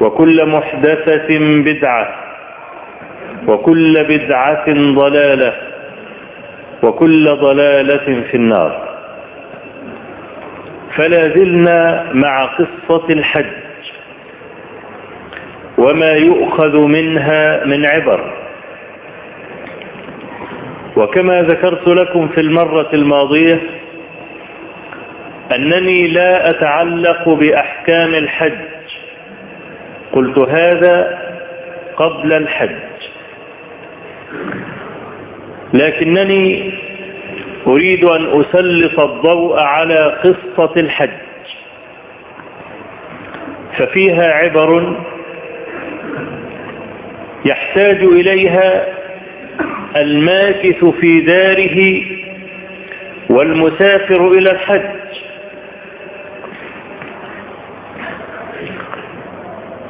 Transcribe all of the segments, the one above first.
وكل محدثة بدعة وكل بدعة ضلالة وكل ضلالة في النار. فلا زلنا مع قصة الحج وما يؤخذ منها من عبر. وكما ذكرت لكم في المرة الماضية أنني لا أتعلق بأحكام الحج قلت هذا قبل الحج. لكنني أريد أن أسلط الضوء على قصة الحج. ففيها عبر يحتاج إليها الماكث في داره والمسافر إلى الحج.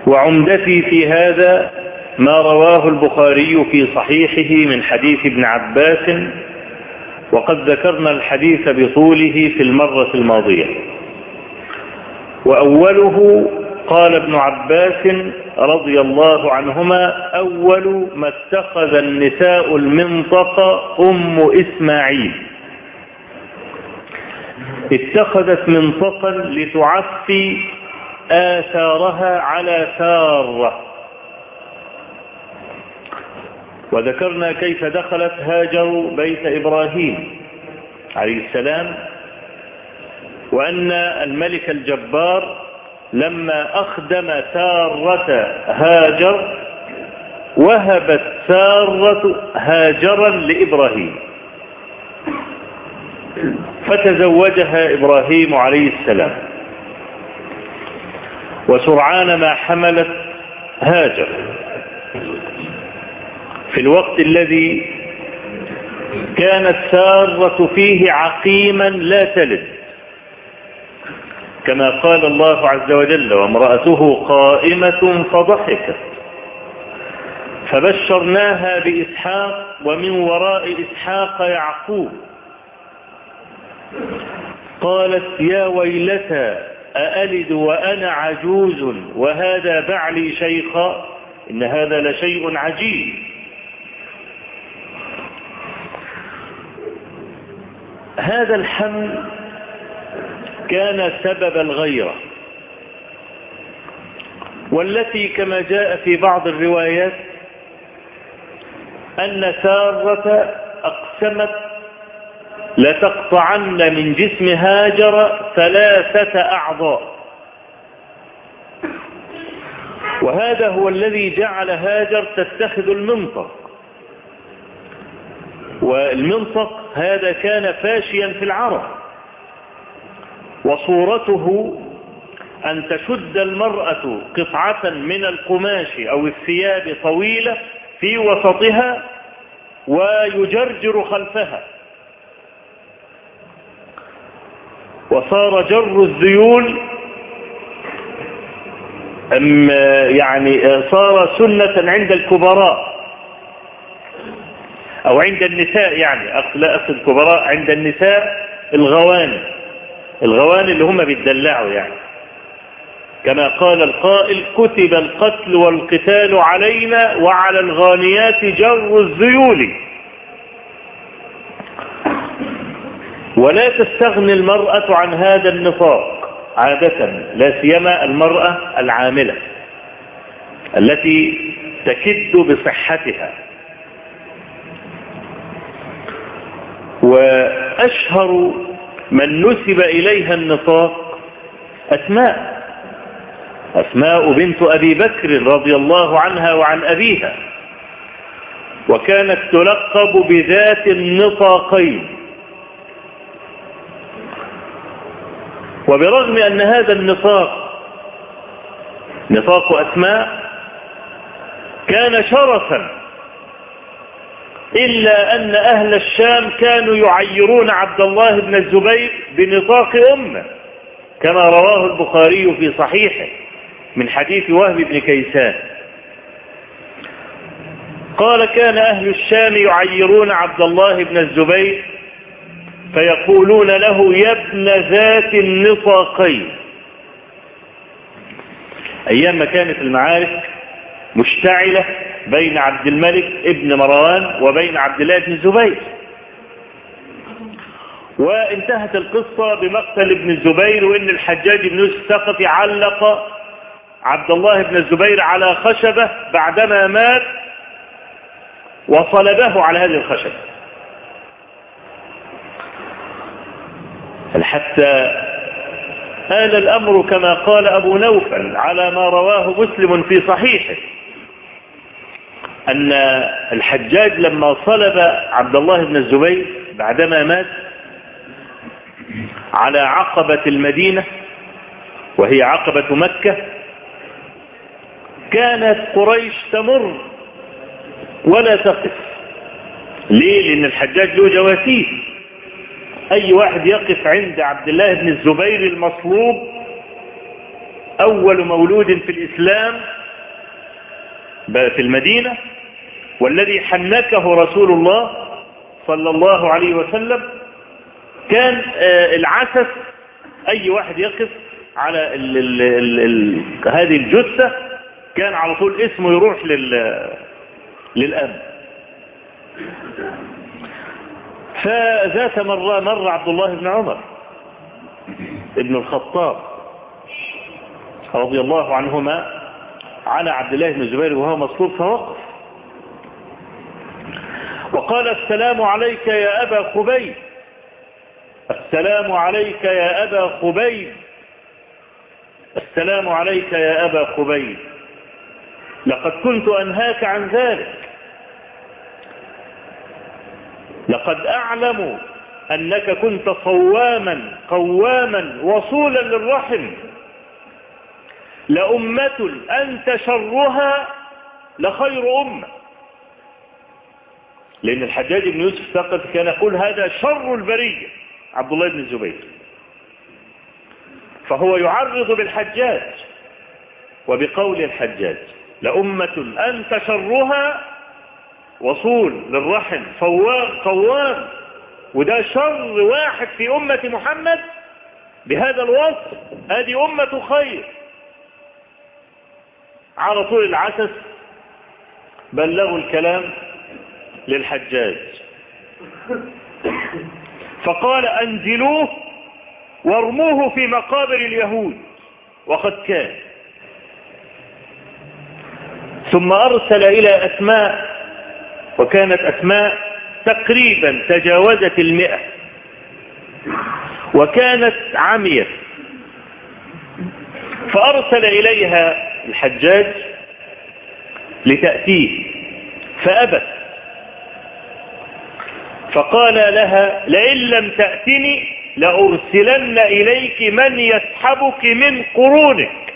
وعمدتي في هذا ما رواه البخاري في صحيحه من حديث ابن عباس وقد ذكرنا الحديث بطوله في المرة الماضية. وأوله قال ابن عباس رضي الله عنهما أول ما اتخذ النساء المنطقة أم إسماعيل. اتخذت منطقا لتعفي آثارها على سارة وذكرنا كيف دخلت هاجر بيت إبراهيم عليه السلام وأن الملك الجبار لما أخدم سارة هاجر وهبت سارة هاجرا لإبراهيم. فتزوجها إبراهيم عليه السلام. وسرعان ما حملت هاجر. في الوقت الذي كانت سارة فيه عقيما لا تلد. كما قال الله عز وجل وامرأته قائمة فضحكت فبشرناها بإسحاق ومن وراء إسحاق يعقوب. قالت يا ويلتى أألد وأنا عجوز وهذا بعلي شيخا إن هذا لشيء عجيب. هذا الحمل كان سبب الغيرة والتي كما جاء في بعض الروايات أن سارة أقسمت لتقطعن من جسم هاجر ثلاثة أعضاء. وهذا هو الذي جعل هاجر تتخذ المنطق. والمنطق هذا كان فاشيا في العرب. وصورته أن تشد المرأة قطعة من القماش أو الثياب طويلة في وسطها ويجرجر خلفها. وصار جر الذيول أم يعني صار سنة عند الكبراء أو عند النساء يعني لا أقصد الكبراء عند النساء الغواني الغواني اللي هم بيتدلعوا يعني. كما قال القائل كتب القتل والقتال علينا وعلى الغانيات جر الذيول ولا تستغني المرأة عن هذا النطاق عادة لا سيما المرأة العاملة التي تكد بصحتها. وأشهر من نسب إليها النطاق أسماء. أسماء بنت أبي بكر رضي الله عنها وعن أبيها. وكانت تلقب بذات النطاقين وبرغم أن هذا النطاق نطاق أسماء كان شرفا إلا أن أهل الشام كانوا يعيرون عبد الله بن الزبير بنطاق أمة كما رواه البخاري في صحيحه من حديث وهب بن كيسان. قال كان أهل الشام يعيرون عبد الله بن الزبير فيقولون له يا ابن ذات النطاقين. أيام ما كانت المعارك مشتعلة بين عبد الملك ابن مروان وبين عبد الله بن الزبير وانتهت القصة بمقتل ابن الزبير وإن الحجاج بن الثقفي علق عبد الله بن الزبير على خشبة بعدما مات وصلبه على هذه الخشبة. حتى آل الأمر كما قال أبو نوفل على ما رواه مسلم في صحيحه أن الحجاج لما صلب عبد الله بن الزبير بعدما مات على عقبة المدينة وهي عقبة مكة كانت قريش تمر ولا تقف. ليه؟ لأن الحجاج له جواسيس. أي واحد يقف عند عبد الله بن الزبير المصلوب أول مولود في الإسلام في المدينة والذي حنكه رسول الله صلى الله عليه وسلم كان العسس أي واحد يقف على ال ال ال ال هذه الجثة كان على طول اسمه يروح لل للأب. فذات مرة مر عبد الله بن عمر ابن الخطاب رضي الله عنهما على عبد الله بن الزبير وهو مصلوب فوقف وقال السلام عليك يا أبا خبيب السلام عليك يا أبا خبيب السلام عليك يا أبا خبيب لقد كنت أنهاك عن ذلك. لقد أعلم أنك كنت صواما قواما وصولا للرحم. لأمة أنت شرها لخير أمة. لأن الحجاج بن يوسف الثقفي كان يقول هذا شر البرية. عبد الله بن الزبير. فهو يعرض بالحجاج وبقول الحجاج. لأمة أنت شرها وصول للرحم فوار قوام. وده شر واحد في أمة محمد. بهذا الوصف هذه أمة خير. على طول العسس بلغوا الكلام للحجاج. فقال أنزلوه وارموه في مقابر اليهود. وقد كان. ثم أرسل إلى أسماء وكانت أسماء تقريبا تجاوزت المئة. وكانت عمية فأرسل إليها الحجاج لتأتيه فأبت. فقال لها لئن لم تأتني لأرسلن إليك من يسحبك من قرونك.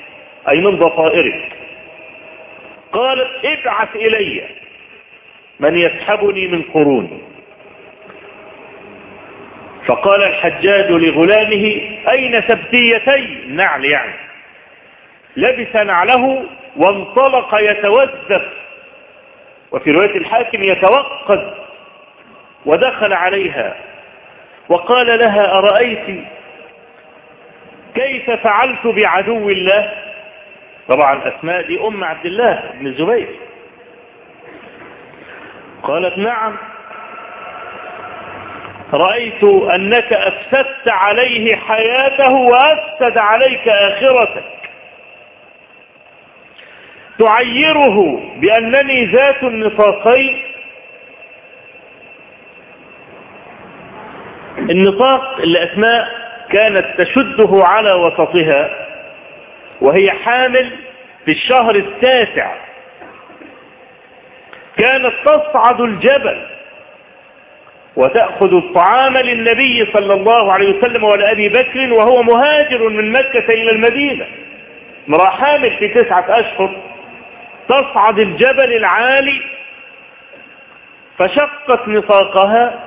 أي من ضفائرك. قالت ابعث إلي. من يسحبني من قروني فقال الحجاج لغلامه أين سبتيتي؟ نعل يعني. لبس نعله وانطلق يتوزف وفي رواية الحاكم يتوقد ودخل عليها. وقال لها أرأيت كيف فعلت بعدو الله؟ طبعا أسماء دي أم عبد الله بن الزبير. قالت نعم. رأيت أنك أفسدت عليه حياته وأفسد عليك آخرتك. تعيره بأنني ذات النطاقين النطاق اللي أسماء كانت تشده على وسطها وهي حامل في الشهر التاسع كانت تصعد الجبل وتأخذ الطعام للنبي صلى الله عليه وسلم ولأبي بكر وهو مهاجر من مكة إلى المدينة. امرأة حامل في تسعة أشهر تصعد الجبل العالي فشقت نطاقها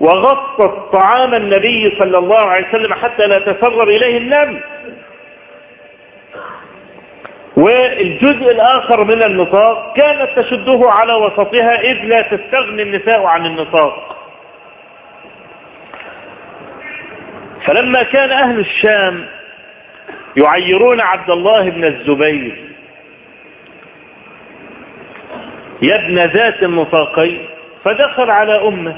وغطت طعام النبي صلى الله عليه وسلم حتى لا تسرب إليه النمل. والجزء الآخر من النطاق كانت تشده على وسطها إذ لا تستغني النساء عن النطاق. فلما كان أهل الشام يعيرون عبد الله بن الزبير يا ابن ذات النطاقين فدخل على أمه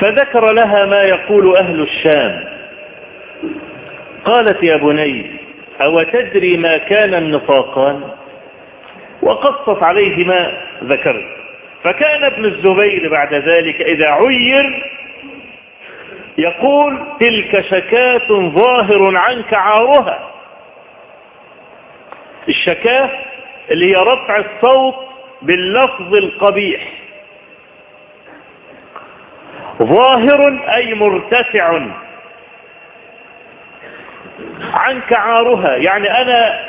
فذكر لها ما يقول أهل الشام. قالت يا بني أو تدري ما كان النفاقان؟ وقصت عليه ما ذكرت. فكان ابن الزبير بعد ذلك إذا عير يقول تلك شكاة ظاهر عنك عارها الشكاة اللي هي رفع الصوت باللفظ القبيح. ظاهر أي مرتفع. عنك عارها يعني أنا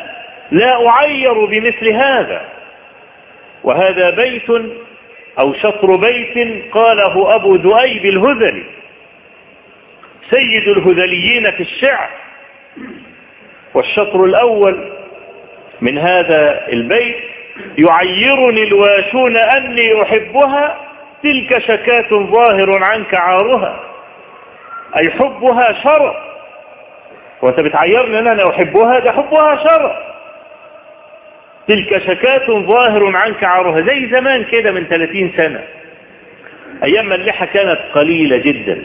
لا أعير بمثل هذا. وهذا بيت أو شطر بيت قاله أبو ذؤيب الهذلي سيد الهذليين في الشعر. والشطر الأول من هذا البيت يعيرني الواشون أني أحبها تلك شكاة ظاهر عنك عارها. أي حبها شرف. وانت بتعيرني ان أنا أحبها ده حبها شرف تلك شكاة ظاهر عنك عارها زي زمان كده من 30 سنة. أيام ما اللحى كانت قليلة جدا.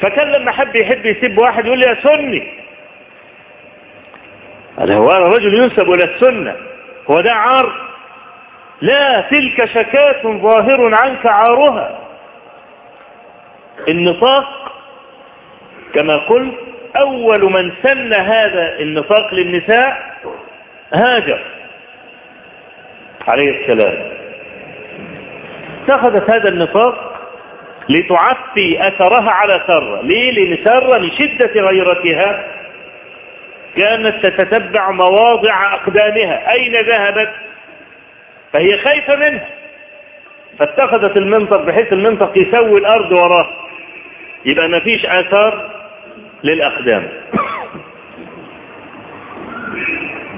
فكان لما حب يحب يسيب واحد يقول لي يا سني. هذا هو رجل ينسب إلى السنة. هو ده عار. لا تلك شكاة ظاهر عنك عارها. النطاق كما قلت أول من سن هذا النفاق للنساء هاجر. عليه السلام. اتخذت هذا النفاق لتعفي أثرها على سرة ليه؟ لأن لشدة غيرتها. كانت تتتبع مواضع أقدامها. أين ذهبت؟ فهي خايفة منها فاتخذت المنطق بحيث المنطق يسوي الأرض وراه. يبقى ما فيش آثار للأقدام.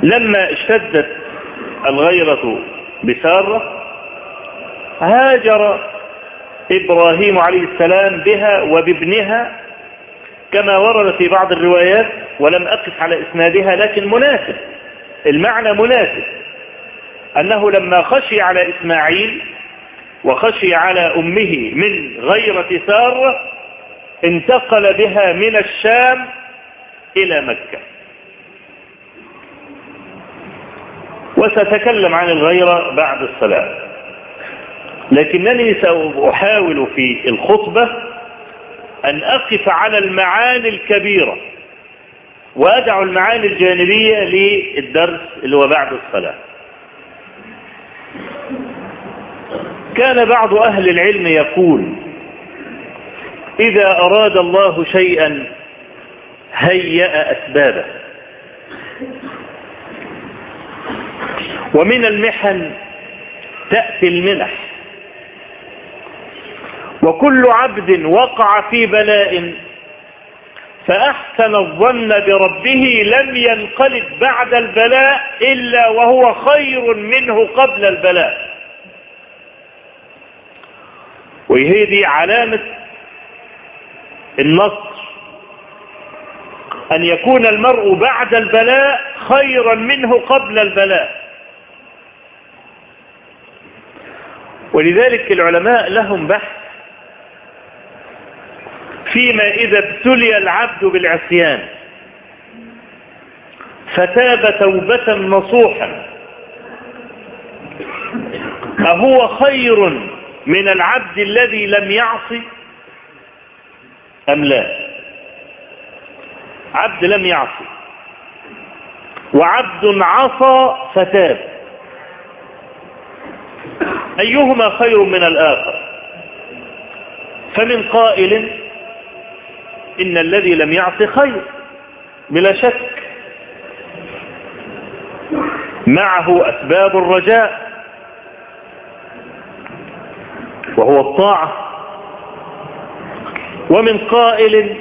لما اشتدت الغيرة بسارة هاجر إبراهيم عليه السلام بها وبابنها كما ورد في بعض الروايات ولم أقف على إسنادها لكن مناسب المعنى مناسب أنه لما خشي على إسماعيل وخشي على أمه من غيرة سارة انتقل بها من الشام إلى مكة. وستكلم عن الغيرة بعد الصلاة. لكنني سأحاول في الخطبة أن أقف على المعاني الكبيرة وأدع المعاني الجانبية للدرس اللي هو بعد الصلاة. كان بعض أهل العلم يقول إذا أراد الله شيئا هيأ أسبابه. ومن المحن تأتي المنح. وكل عبد وقع في بلاء فأحسن الظن بربه لم ينقلب بعد البلاء إلا وهو خير منه قبل البلاء. دي علامة النصر. أن يكون المرء بعد البلاء خيرا منه قبل البلاء. ولذلك العلماء لهم بحث فيما إذا ابتلي العبد بالعصيان فتاب توبة نصوحا. أهو خير من العبد الذي لم يعصي؟ أم لا؟ عبد لم يعصي. وعبد عصى فتاب. أيهما خير من الآخر؟ فمن قائل إن الذي لم يعص خير. بلا شك. معه أسباب الرجاء. وهو الطاعة. ومن قائل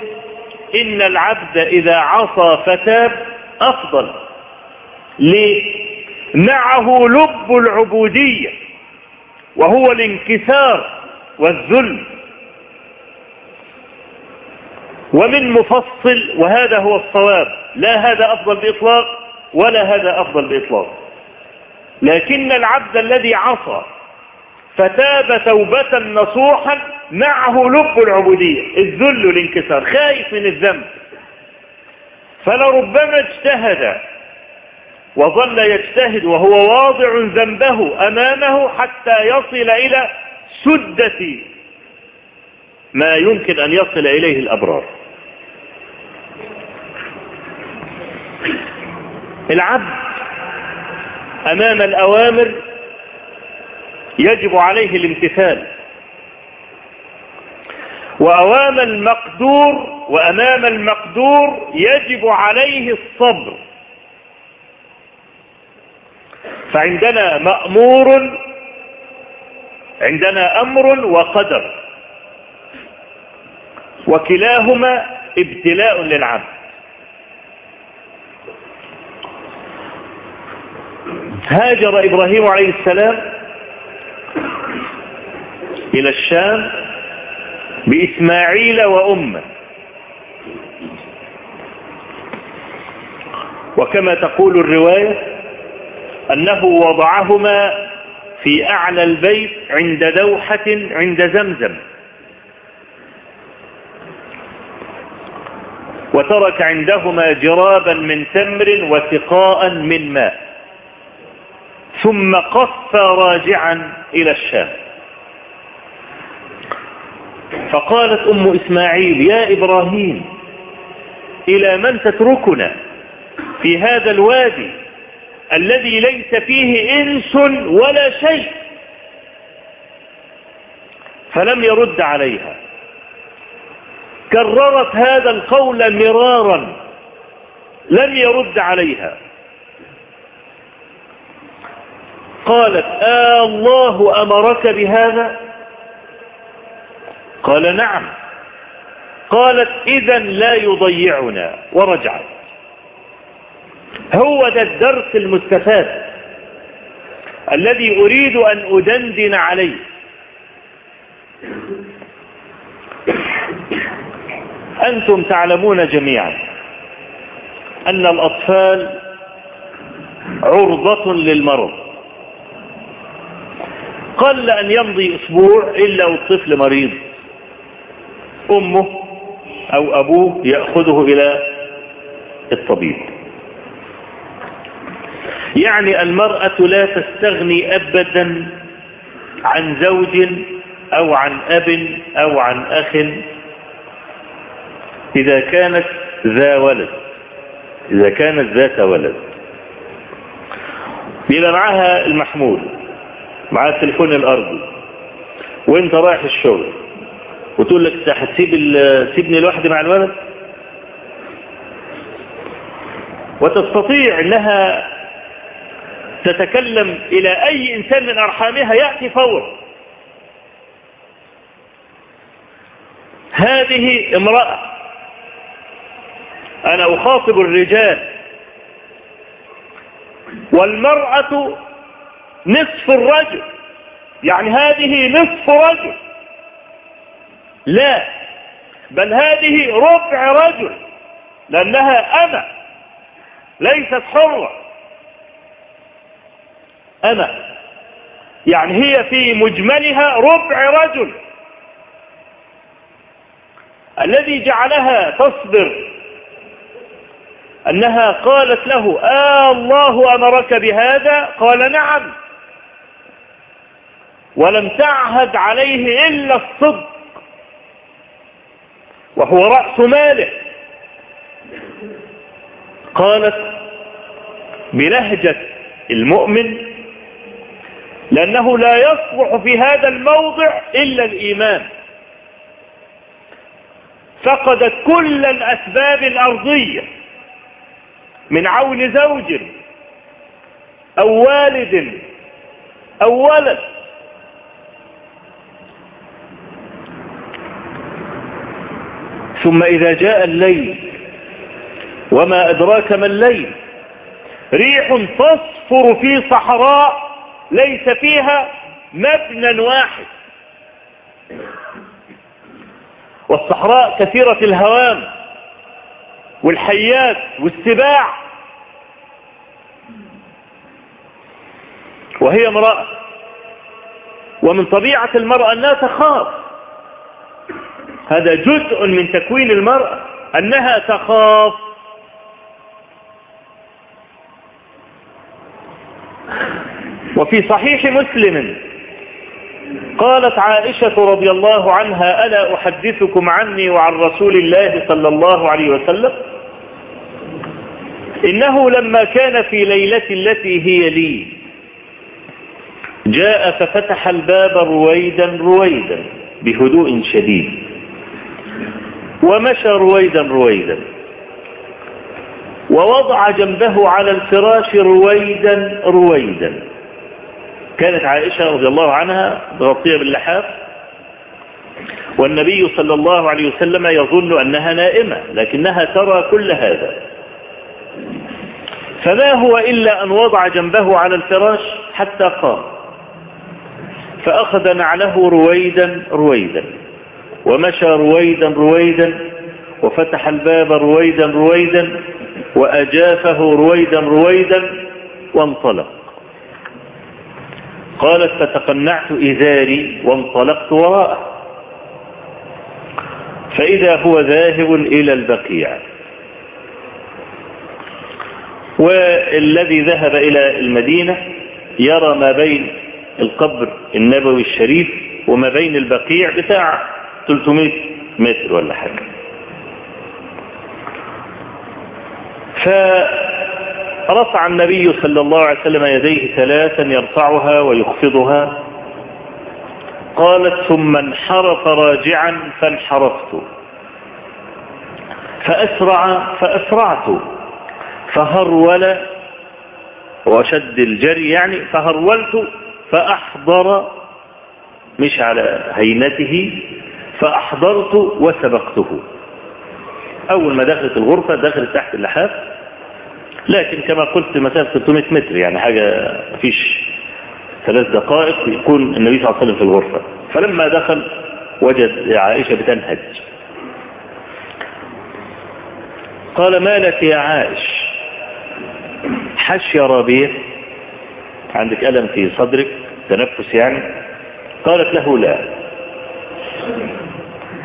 إن العبد إذا عصى فتاب أفضل. ليه؟ معه لب العبودية وهو الانكسار والذل. ومن مفصل وهذا هو الصواب لا هذا أفضل بإطلاق ولا هذا أفضل بإطلاق. لكن العبد الذي عصى فتاب توبة نصوحا معه لب العبودية الذل الانكسار خايف من الذنب. فلربما اجتهد وظل يجتهد وهو واضع ذنبه أمامه حتى يصل إلى سدة ما يمكن أن يصل إليه الأبرار. العبد أمام الأوامر يجب عليه الامتثال. وأمام المقدور وأمام المقدور يجب عليه الصبر. فعندنا مأمور عندنا أمر وقدر وكلاهما ابتلاء للعبد. هاجر إبراهيم عليه السلام إلى الشام بإسماعيل وأمه. وكما تقول الرواية أنه وضعهما في أعلى البيت عند دوحة عند زمزم. وترك عندهما جرابا من تمر وسقاء من ماء. ثم قف راجعا إلى الشام. فقالت أم إسماعيل يا إبراهيم إلى من تتركنا في هذا الوادي الذي ليس فيه إنس ولا شيء؟ فلم يرد عليها. كررت هذا القول مرارا لم يرد عليها. قالت آه الله أمرك بهذا؟ قال نعم. قالت إذا لا يضيعنا. ورجعت. هو ده الدرس المستفاد الذي أريد أن أدندن عليه. أنتم تعلمون جميعا أن الأطفال عرضة للمرض. قل أن يمضي أسبوع إلا والطفل مريض. أمه أو أبوه يأخذه إلى الطبيب. يعني المرأة لا تستغني أبدا عن زوج أو عن أب أو عن أخ إذا كانت ذا ولد. إذا كانت ذات ولد. بيبقى معها المحمول معها التليفون الأرضي وانت رايح الشغل وتقول لك هتسيب سيبني لوحدي مع الولد؟ وتستطيع انها تتكلم إلى أي إنسان من أرحامها يأتي فورا. هذه امرأة. أنا أخاطب الرجال. والمرأة نصف الرجل. يعني هذه نصف رجل. لا. بل هذه ربع رجل لأنها أنا ليست حرة. أنا. يعني هي في مجملها ربع رجل. الذي جعلها تصبر أنها قالت له آه الله أمرك بهذا؟ قال نعم. ولم تعهد عليه إلا الصدق. وهو رأس ماله. قالت بلهجة المؤمن لأنه لا يصلح في هذا الموضع إلا الإيمان. فقدت كل الأسباب الأرضية من عون زوج أو والد أو ولد ثم إذا جاء الليل وما أدراك ما الليل ريح تصفر في صحراء ليس فيها مبنى واحد. والصحراء كثيرة الهوام والحيات والسباع. وهي امرأة ومن طبيعة المرأة أنها تخاف. هذا جزء من تكوين المرأة أنها تخاف. وفي صحيح مسلم قالت عائشة رضي الله عنها ألا أحدثكم عني وعن رسول الله صلى الله عليه وسلم؟ إنه لما كان في ليلة التي هي لي جاء ففتح الباب رويدا رويدا بهدوء شديد. ومشى رويدا رويدا. ووضع جنبه على الفراش رويدا رويدا. كانت عائشة رضي الله عنها مغطية باللحاف. والنبي صلى الله عليه وسلم يظن أنها نائمة لكنها ترى كل هذا. فما هو إلا أن وضع جنبه على الفراش حتى قام. فأخذ نعله رويدا رويدا. ومشى رويدا رويدا وفتح الباب رويدا رويدا وأجافه رويدا رويدا وانطلق. قالت فتقنعت إزاري وانطلقت وراءه. فإذا هو ذاهب إلى البقيع. والذي ذهب إلى المدينة يرى ما بين القبر النبوي الشريف وما بين البقيع بتاع 300 متر ولا حاجة. فرفع النبي صلى الله عليه وسلم يديه ثلاثا يرفعها ويخفضها. قالت ثم انحرف راجعا فانحرفت. فأسرع فأسرعت. فهرول وشد الجري يعني فهرولت فأحضر مش على هينته فأحضرت وسبقته. أول ما دخلت الغرفة دخلت تحت اللحاف لكن كما قلت مسافة 300 متر يعني حاجة مفيش. ثلاث دقائق يكون النبي صلى الله عليه وسلم في الغرفة. فلما دخل وجد عائشة بتنهج. قال ما لك يا عائش؟ حش يا ربيع. عندك ألم في صدرك؟ تنفس يعني؟ قالت له لا.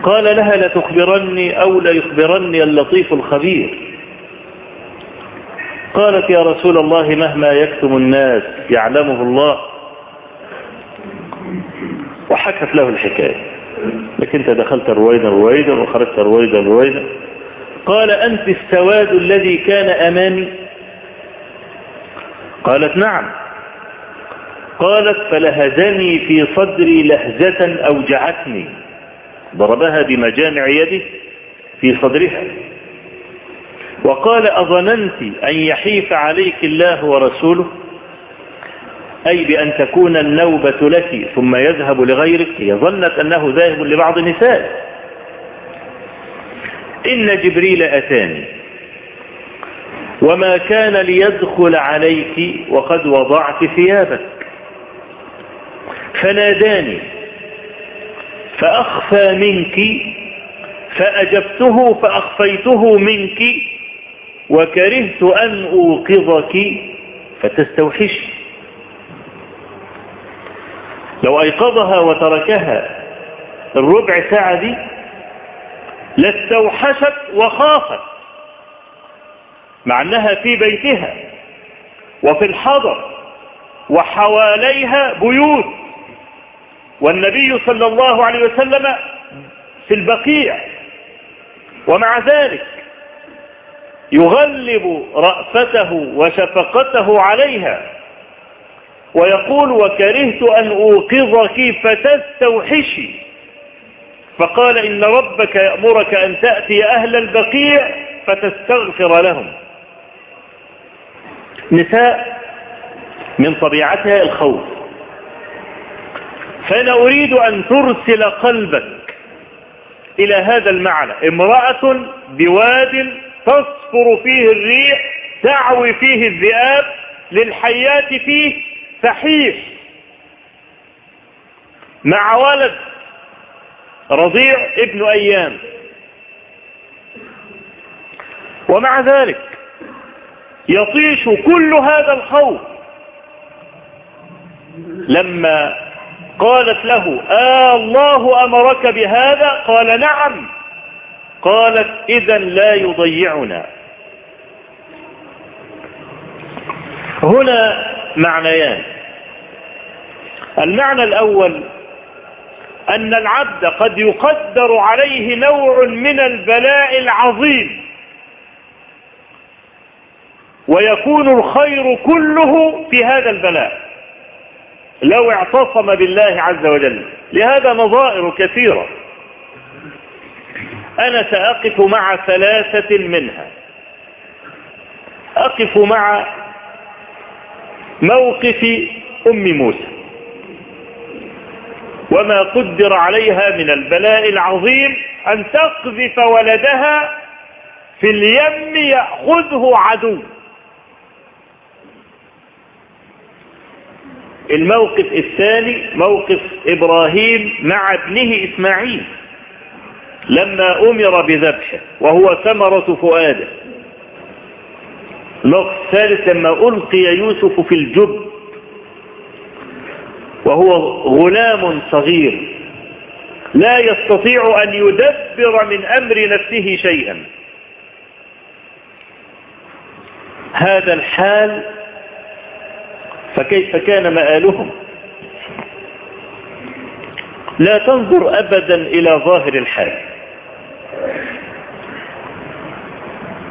قال لها لتخبرني أو ليخبرني اللطيف الخبير. قالت يا رسول الله مهما يكتم الناس يعلمه الله. وحكت له الحكاية. لكن انت دخلت رويدا رويدا وخرجت رويدا رويدا قال أنت السواد الذي كان أمامي؟ قالت نعم. قالت فلهزني في صدري لهزة أوجعتني. ضربها بمجامع يده في صدرها. وقال أظننت أن يحيف عليك الله ورسوله أي بأن تكون النوبة لك ثم يذهب لغيرك. هي ظنت أنه ذاهب لبعض النساء. إن جبريل أتاني. وما كان ليدخل عليك وقد وضعت ثيابك. فناداني فأخفى منك فأجبته فأخفيته منك وكرهت أن أوقظك فتستوحش. لو أيقظها وتركها الربع ساعة دي لاستوحشت وخافت مع أنها في بيتها وفي الحضر وحواليها بيوت. والنبي صلى الله عليه وسلم في البقيع. ومع ذلك يغلب رأفته وشفقته عليها ويقول وكرهت أن أوقظك فتستوحشي فقال إن ربك يأمرك أن تأتي أهل البقيع فتستغفر لهم. نساء من طبيعتها الخوف. فأنا أريد أن ترسل قلبك إلى هذا المعنى. امرأة بواد تصفر فيه الريح تعوي فيه الذئاب للحيات فيه فحيح. مع ولد رضيع ابن أيام. ومع ذلك يطيش كل هذا الخوف لما قالت له آه الله أمرك بهذا؟ قال نعم. قالت إذا لا يضيعنا. هنا معنيان. المعنى الأول أن العبد قد يقدر عليه نوع من البلاء العظيم. ويكون الخير كله في هذا البلاء. لو اعتصم بالله عز وجل. لهذا نظائر كثيرة. أنا سأقف مع ثلاثة منها. أقف مع موقف أم موسى. وما قدر عليها من البلاء العظيم أن تقذف ولدها في اليم يأخذه عدو. الموقف الثاني موقف إبراهيم مع ابنه إسماعيل لما أمر بذبحه وهو ثمرة فؤاده. الموقف الثالث لما ألقي يوسف في الجب وهو غلام صغير لا يستطيع أن يدبر من أمر نفسه شيئا. هذا الحال فكيف كان مآلهم؟ لا تنظر أبدا إلى ظاهر الحال.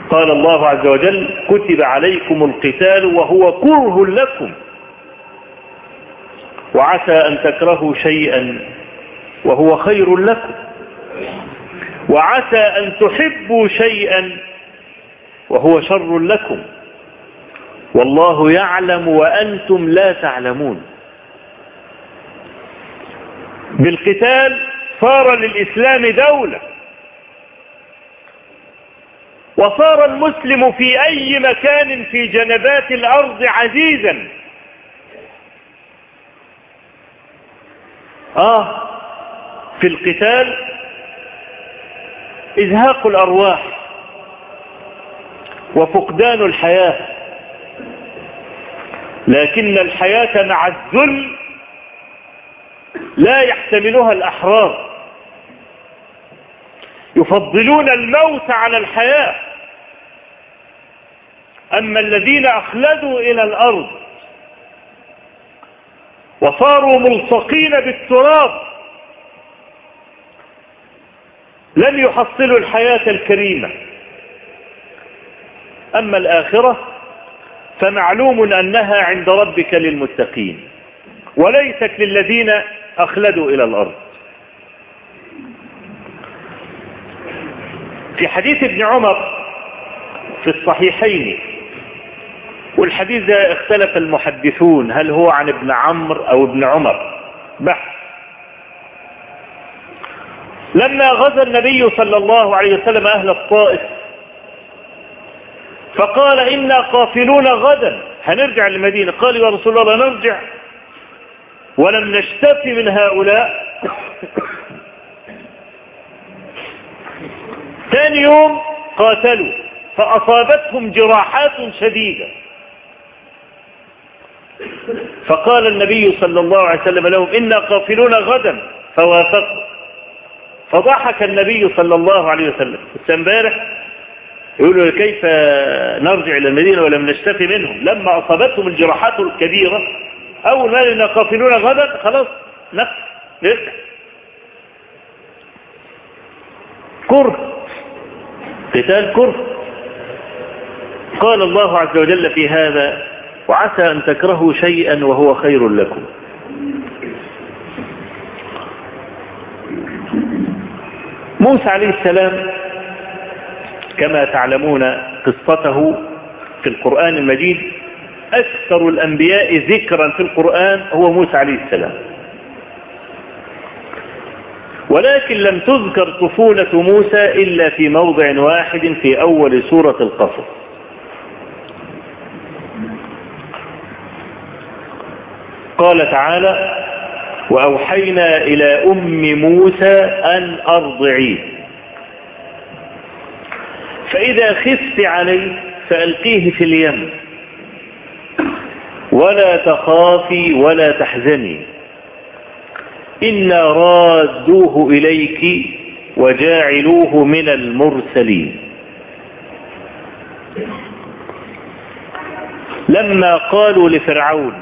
قال الله عز وجل كتب عليكم القتال وهو كره لكم وعسى أن تكرهوا شيئا وهو خير لكم وعسى أن تحبوا شيئا وهو شر لكم والله يعلم وأنتم لا تعلمون. بالقتال صار للإسلام دولة. وصار المسلم في أي مكان في جنبات الأرض عزيزا. آه في القتال إزهاق الأرواح وفقدان الحياة. لكن الحياة مع الذل لا يحتملها الأحرار. يفضلون الموت على الحياة. أما الذين أخلدوا إلى الأرض وصاروا ملصقين بالتراب لن يحصلوا الحياة الكريمة. أما الآخرة فمعلوم أنها عند ربك للمتقين وليست للذين أخلدوا إلى الأرض. في حديث ابن عمر في الصحيحين والحديث اختلف المحدثون هل هو عن ابن عمرو أو ابن عمر؟ بحث. لما غزا النبي صلى الله عليه وسلم أهل الطائف فقال إنا قافلون غدا. هنرجع للمدينة. قال يا رسول الله نرجع. ولم نشتفي من هؤلاء. ثاني يوم قاتلوا فأصابتهم جراحات شديدة. فقال النبي صلى الله عليه وسلم لهم إنا قافلون غدا. فوافقوا. فضحك النبي صلى الله عليه وسلم. امبارح يقولوا كيف نرجع إلى المدينة ولم نشتفي منهم؟ لما أصابتهم الجراحات الكبيرة أول ما لنا قافلون غدا خلاص نفس نرجع. كرة قتال كرة. قال الله عز وجل في هذا وعسى أن تكرهوا شيئا وهو خير لكم. موسى عليه السلام كما تعلمون قصته في القرآن المجيد أكثر الأنبياء ذكرا في القرآن هو موسى عليه السلام. ولكن لم تذكر طفولة موسى إلا في موضع واحد في أول سورة القصص قال تعالى وأوحينا إلى أم موسى أن أرضعيه فإذا خفت عليه فألقيه في اليم. ولا تخافي ولا تحزني. إنا رادوه إليك وجاعلوه من المرسلين. لما قالوا لفرعون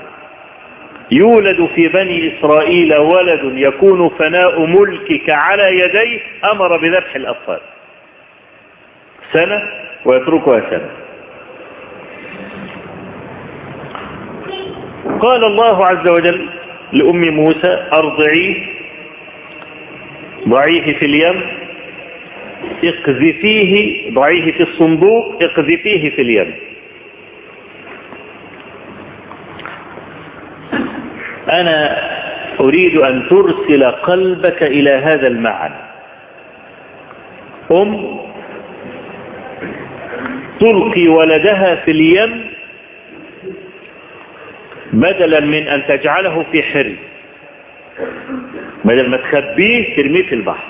يولد في بني إسرائيل ولد يكون فناء ملكك على يديه أمر بذبح الأطفال. سنة ويتركها سنة. قال الله عز وجل لأم موسى أرضعيه ضعيه في اليم اقذفيه ضعيه في الصندوق اقذفيه في اليم. أنا أريد أن ترسل قلبك إلى هذا المعنى. أم تلقي ولدها في اليم بدلا من أن تجعله في حرز بدل ما تخبيه ترميه في البحر.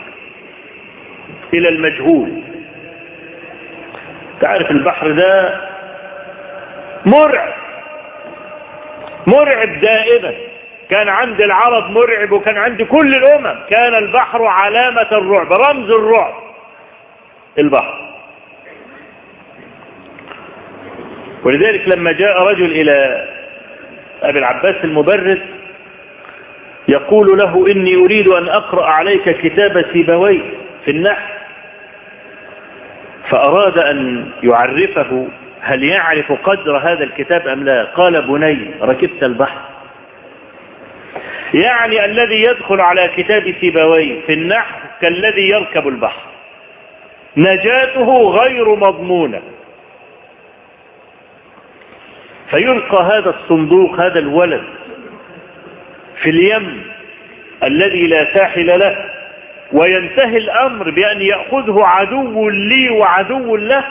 إلى المجهول. تعرف البحر ده مرعب. مرعب دائما. كان عند العرب مرعب وكان عند كل الأمم. كان البحر علامة الرعب رمز الرعب. البحر. ولذلك لما جاء رجل إلى أبي العباس المبرد يقول له إني أريد أن أقرأ عليك كتاب سيبوي في النحو فأراد أن يعرفه هل يعرف قدر هذا الكتاب أم لا. قال بني ركبت البحر. يعني الذي يدخل على كتاب سيبوي في النحو كالذي يركب البحر. نجاته غير مضمونة. فيلقى هذا الصندوق هذا الولد في اليم الذي لا ساحل له وينتهي الأمر بأن يأخذه عدو لي وعدو له.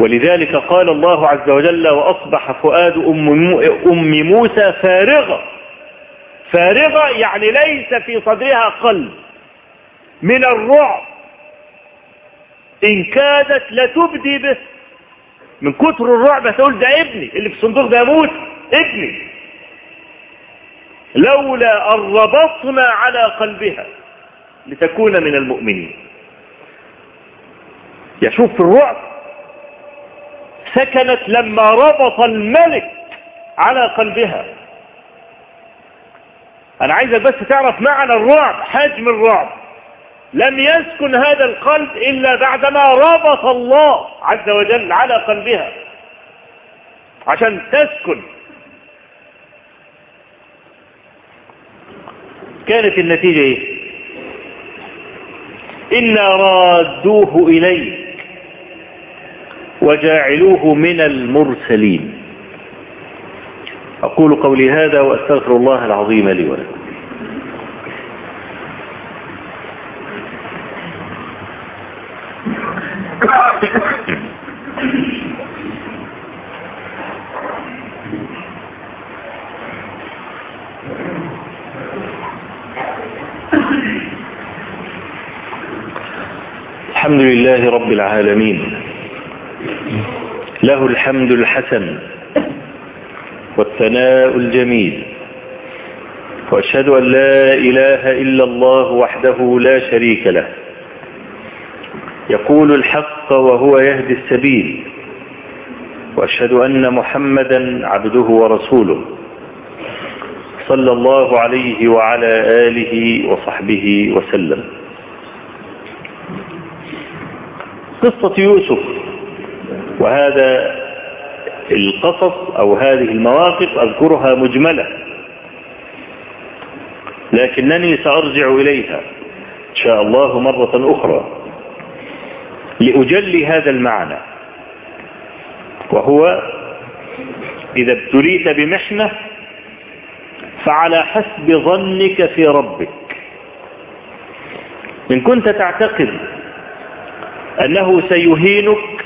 ولذلك قال الله عز وجل وأصبح فؤاد أم, موسى فارغة. فارغة يعني ليس في صدرها قلب من الرعب. إن كادت لتبدي به. من كتر الرعب تقول ده ابني اللي في الصندوق ده يموت ابني. لولا أن ربطنا على قلبها لتكون من المؤمنين. يشوف الرعب سكنت لما ربط الملك على قلبها. أنا عايزك بس تعرف معنى الرعب حجم الرعب. لم يسكن هذا القلب إلا بعدما ربط الله عز وجل على قلبها. عشان تسكن. كانت النتيجة إيه؟ إنا رادوه إليك وجاعلوه من المرسلين. أقول قولي هذا وأستغفر الله العظيم لي ولكم. الحمد لله رب العالمين. له الحمد الحسن والثناء الجميل. وأشهد أن لا إله إلا الله وحده لا شريك له. يقول الحق وهو يهدي السبيل. وأشهد أن محمدا عبده ورسوله. صلى الله عليه وعلى آله وصحبه وسلم. قصة يوسف. وهذا القصص أو هذه المواقف أذكرها مجملة. لكنني سأرجع إليها إن شاء الله مرة أخرى لأجلي هذا المعنى. وهو إذا ابتليت بمحنة فعلى حسب ظنك في ربك. إن كنت تعتقد أنه سيهينك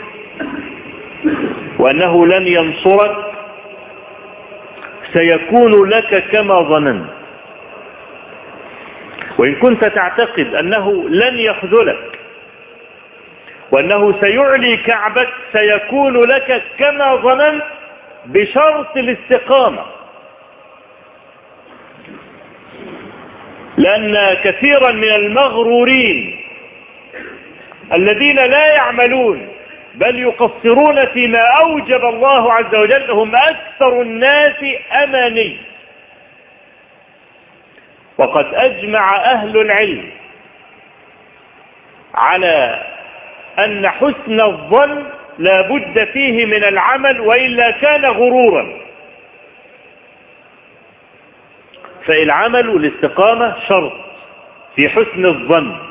وأنه لن ينصرك سيكون لك كما ظننت. وإن كنت تعتقد أنه لن يخذلك وأنه سيعلي كعبك سيكون لك كما ظننت بشرط الاستقامة. لأن كثيرا من المغرورين الذين لا يعملون بل يقصرون فيما أوجب الله عز وجل هم أكثر الناس أماني وقد أجمع أهل العلم على أن حسن الظن لا بد فيه من العمل وإلا كان غرورا. فالعمل والاستقامة شرط في حسن الظن.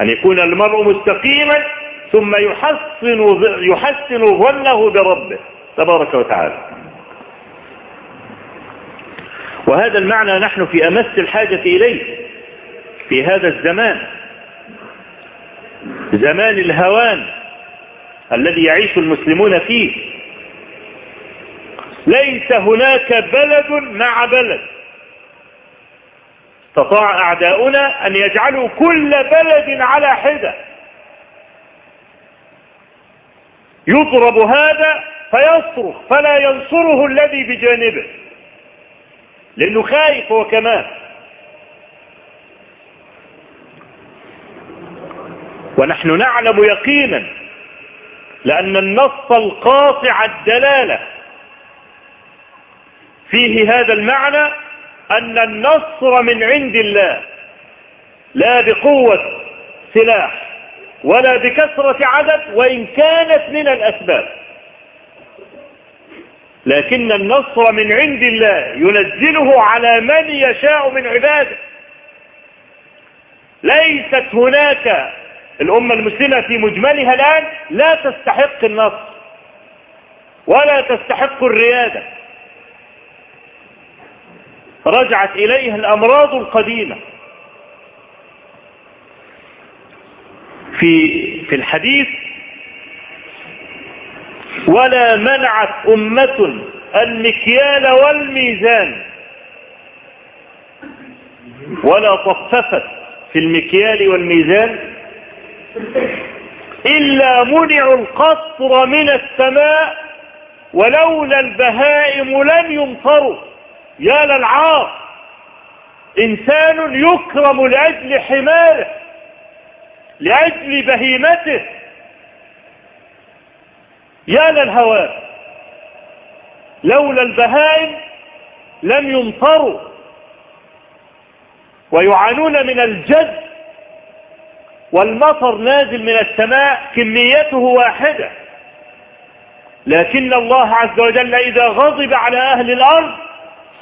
أن يكون المرء مستقيما ثم يحسن يحسن ظنه بربه. تبارك وتعالى. وهذا المعنى نحن في أمس الحاجة إليه في هذا الزمان. زمان الهوان الذي يعيش المسلمون فيه. ليس هناك بلد مع بلد. استطاع أعداؤنا أن يجعلوا كل بلد على حدة. يضرب هذا فيصرخ فلا ينصره الذي بجانبه. لأنه خايف هو كمان. ونحن نعلم يقينا لأن النص القاطع الدلالة. فيه هذا المعنى أن النصر من عند الله. لا بقوة سلاح ولا بكثرة عدد وإن كانت من الأسباب. لكن النصر من عند الله ينزله على من يشاء من عباده. ليست هناك الأمة المسلمة في مجملها الآن لا تستحق النصر ولا تستحق الريادة. رجعت إليها الأمراض القديمة. في في الحديث ولا منعت أمة المكيال والميزان. ولا طففت في المكيال والميزان. إلا منعوا القطر من السماء ولولا البهائم لن يمطروا. يا للعار إنسان يكرم لأجل حماره لأجل بهيمته. يا للهوى لولا البهائم لم يمطروا. ويعانون من الجد والمطر نازل من السماء كميته واحدة. لكن الله عز وجل إذا غضب على أهل الأرض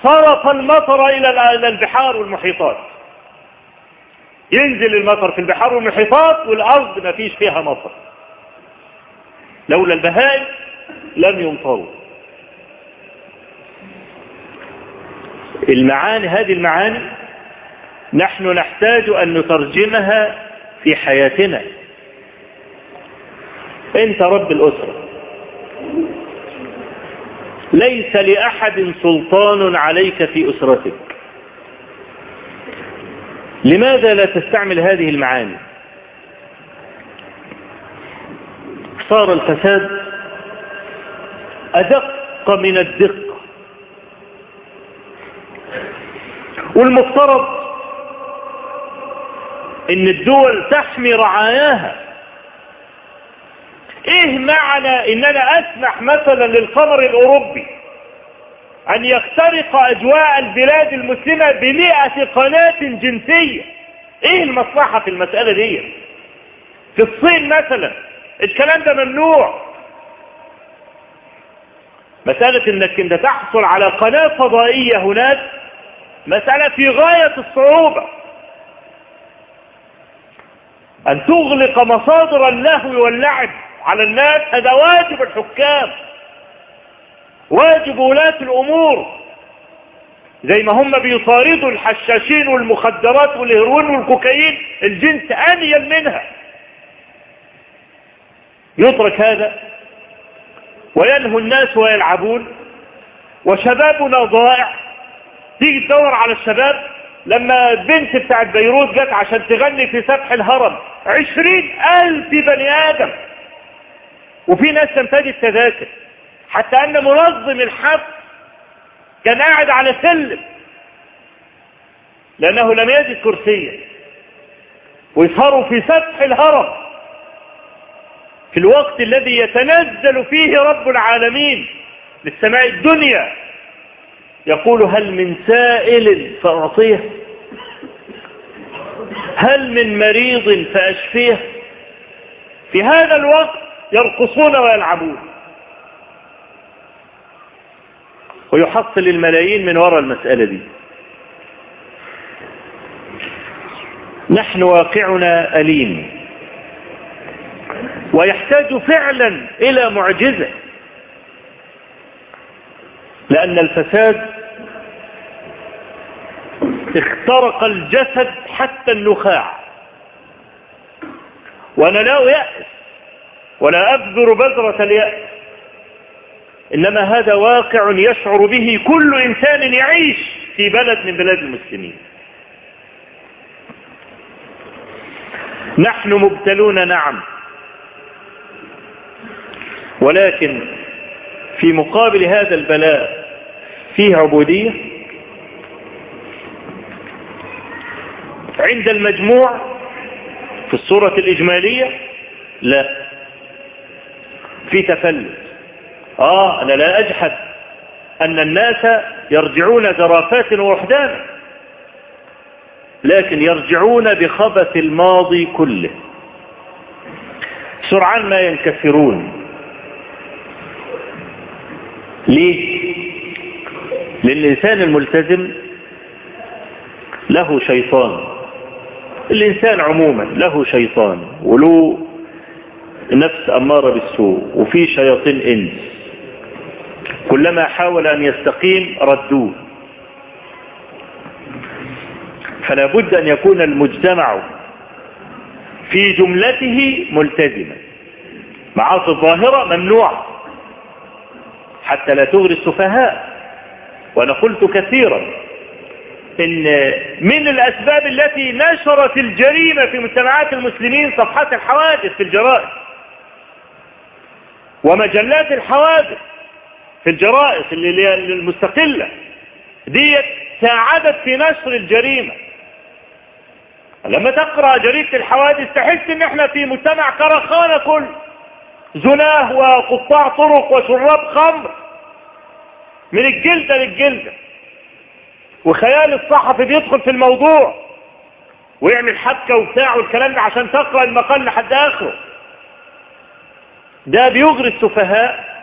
صرف المطر إلى البحار والمحيطات. ينزل المطر في البحار والمحيطات والأرض ما فيش فيها مطر. لولا البهائم لم يمطروا. المعاني هذه المعاني نحن نحتاج أن نترجمها في حياتنا. أنت رب الأسرة. ليس لأحد سلطان عليك في أسرتك. لماذا لا تستعمل هذه المعاني؟ صار الفساد أدق من الدقة والمفترض إن الدول تحمي رعاياها. إيه معنى إن أنا أسمح مثلا للقمر الأوروبي أن يخترق أجواء البلاد المسلمة بمئة قناة جنسية؟ إيه المصلحة في المسألة دي؟ في الصين مثلا الكلام ده ممنوع. مسألة إنك أنت تحصل على قناة فضائية هناك مسألة في غاية الصعوبة. أن تغلق مصادر اللهو واللعب على الناس هذا واجب الحكام واجب ولاة الأمور. زي ما هم بيطاردوا الحشاشين والمخدرات والهيروين والكوكايين الجنس أنيل منها. يترك هذا وينهو الناس ويلعبون. وشبابنا ضائع. تيجي تدور على الشباب لما البنت بتاعت بيروت جت عشان تغني في سفح الهرم عشرين ألف بني آدم. وفي ناس تمتدي التذاكر. حتى أن منظم الحفل كان قاعد على سلم. لأنه لم يجد كرسيا. ويسهروا في سفح الهرم. في الوقت الذي يتنزل فيه رب العالمين للسماء الدنيا. يقول هل من سائل فأعطيه؟ هل من مريض فأشفيه؟ في هذا الوقت يرقصون ويلعبون. ويحصل الملايين من وراء المسألة دي. نحن واقعنا أليم. ويحتاج فعلا إلى معجزة. لأن الفساد اخترق الجسد حتى النخاع. وأنا لا يأس. ولا أبذر بذرة اليأس إنما هذا واقع يشعر به كل إنسان يعيش في بلد من بلاد المسلمين. نحن مبتلون نعم. ولكن في مقابل هذا البلاء فيه عبودية عند المجموع في الصورة الإجمالية لا. في تفلت. آه أنا لا أجحد أن الناس يرجعون زرافات ووحدانا لكن يرجعون بخبث الماضي كله. سرعان ما ينكسرون. ليه؟ لأن الإنسان الملتزم له شيطان. الإنسان عموما له شيطان وله نفس أمارة بالسوء وفي شياطين إنس. كلما حاول أن يستقيم ردوه. فلا بد أن يكون المجتمع في جملته ملتزما. معاصي الظاهرة ممنوعة. حتى لا تغري السفهاء. وأنا قلت كثيرا إن من الأسباب التي نشرت الجريمة في مجتمعات المسلمين صفحات الحوادث في الجرائد. ومجلات الحوادث في الجرائد اللي المستقلة دي ساعدت في نشر الجريمة. لما تقرأ جريدة الحوادث تحس إن إحنا في مجتمع كرخانة كل زناه وقطاع طرق وشراب خمر. من الجلدة للجلدة. وخيال الصحفي بيدخل في الموضوع ويعمل حبكة وبتاع والكلام ده عشان تقرأ المقال لحد آخره. ده بيغري السفهاء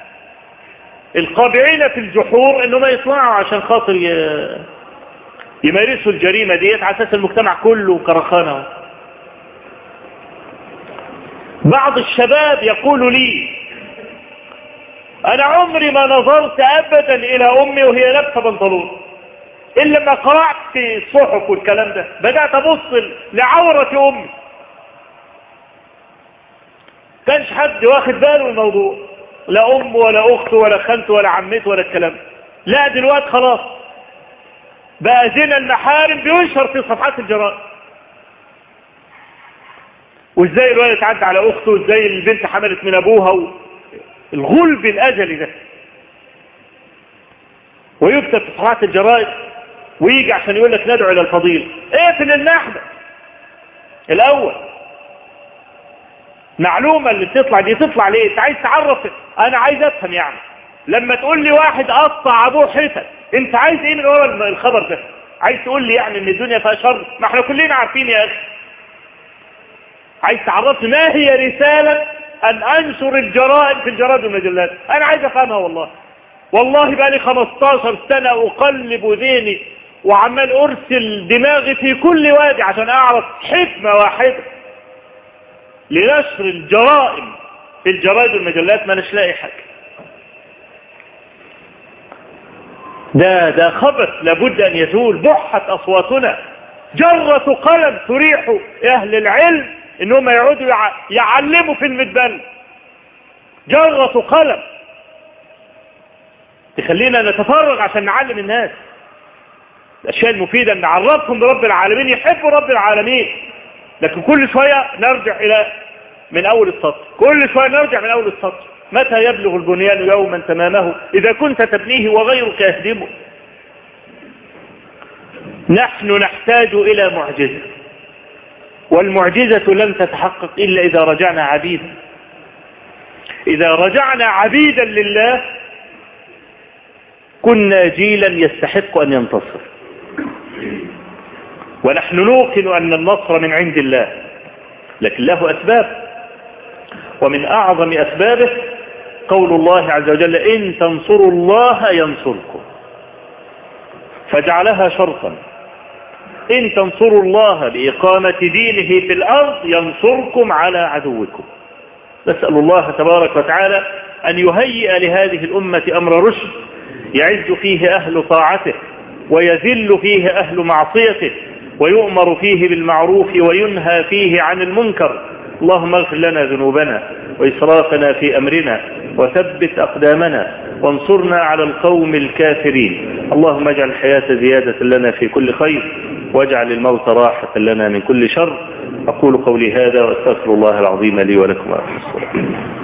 القابعين في الجحور إنهم يطلعوا عشان خاطر يمارسوا الجريمة ديت على أساس المجتمع كله كرخانة. بعض الشباب يقول لي أنا عمري ما نظرت ابدا إلى أمي وهي لابسة بنطلون إلا لما قرأت في الصحف والكلام ده بدأت أبص لعورة أمي. كانش حد واخد باله من الموضوع. لا أم ولا أخت ولا خالت ولا عمته ولا الكلام. لا دلوقتي خلاص. بقى زنا المحارم بينشر في صفحات الجرائد وإزاي الولد اتعدى على أخته؟ وإزاي البنت حملت من أبوها؟ الغلب الاجلي ده. ويكتب في صفحات الجرائد ويجي عشان يقول لك ندعو إلى الفضيل. اقفل النحبة الأول. معلومة اللي بتطلع دي تطلع ليه؟ انت عايز تعرف أنا عايز افهم يعني. لما تقول لي واحد قطع ابوه حتت انت عايز إيه من ورا الخبر ده؟ عايز تقول لي يعني ان الدنيا فيها شر؟ ما إحنا كلنا عارفين يا أخي. عايز تعرفني؟ ما هي رسالة ان انشر الجرائم في الجرائد والمجلات؟ أنا عايز افهمها والله. والله بقى لي 15 سنة أقلب ذهني وعمال أرسل دماغي في كل وادي عشان أعرف حكمة واحدة. لنشر الجرائم في الجرائد والمجلات ما نشلاقي حاجة. ده ده خبث لابد أن يزول. بحت أصواتنا. جرة قلم تريح أهل العلم انهم يعودوا يعلموا في المدبل. جرة قلم تخلينا نتفرغ عشان نعلم الناس. الأشياء المفيدة نعرفهم برب العالمين يحبوا رب العالمين. لكن كل شوية نرجع إلى من أول السطر. كل شوية نرجع من أول السطر. متى يبلغ البنيان يوما تمامه؟ إذا كنت تبنيه وغيرك يهدمه. نحن نحتاج إلى معجزة. والمعجزة لن تتحقق إلا إذا رجعنا عبيدا. إذا رجعنا عبيدا لله كنا جيلا يستحق أن ينتصر. ونحن نوقن أن النصر من عند الله لكن له أسباب. ومن أعظم أسبابه قول الله عز وجل إن تنصروا الله ينصركم. فجعلها شرطا. إن تنصروا الله بإقامة دينه في الأرض ينصركم على عدوكم. نسأل الله تبارك وتعالى أن يهيئ لهذه الأمة أمر رشد يعز فيه أهل طاعته ويذل فيه أهل معصيته ويؤمر فيه بالمعروف وينهى فيه عن المنكر. اللهم اغفر لنا ذنوبنا وإسرافنا في أمرنا وثبت أقدامنا وانصرنا على القوم الكافرين. اللهم اجعل الحياة زيادة لنا في كل خير واجعل الموت راحة لنا من كل شر. أقول قولي هذا وأستغفر الله العظيم لي ولكم. الصلاة